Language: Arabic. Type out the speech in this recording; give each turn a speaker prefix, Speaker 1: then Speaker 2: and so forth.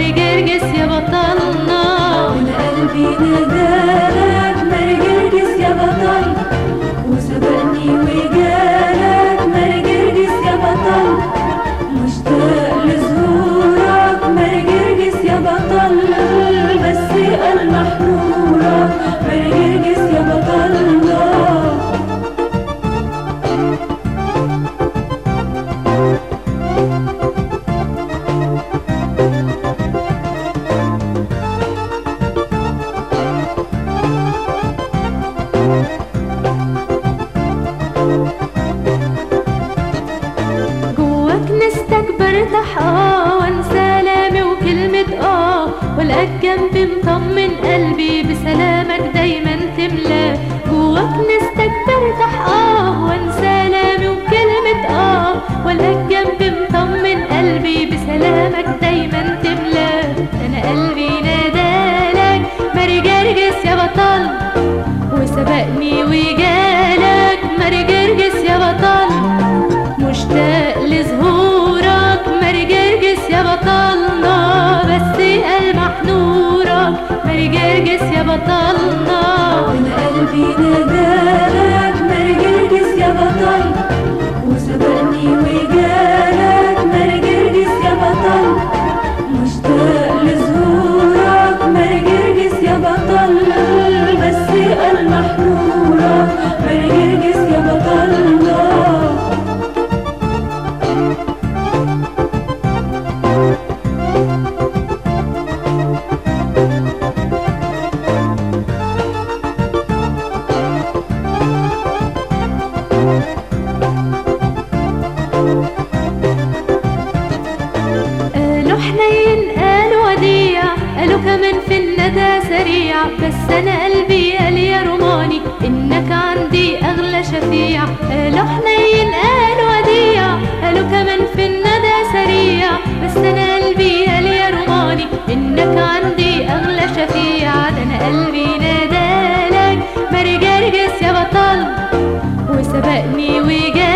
Speaker 1: bir gergesi
Speaker 2: جواك نستكبرت آه وانسى لامي وكلمة آه. ولقاك جنبي مطمن قلبي بسلامك دايما تملى جواك نستكبرت آه وانسى Yeah. حنين قالوا وديع. قالوا كمان في الندى سريع. بس أنا قلبي قال يا روماني إنك عندي أغلى شفيع. قالوا حنين قالوا وديع. قالوا كمان في الندى سريع. بس أنا قلبي قال يا روماني إنك عندي أغلى شفيع. ده أنا قلبي نادالك مرجرجس يا بطل. وسبقني وجالك